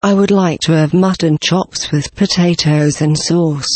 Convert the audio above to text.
I would like to have mutton chops with potatoes and sauce.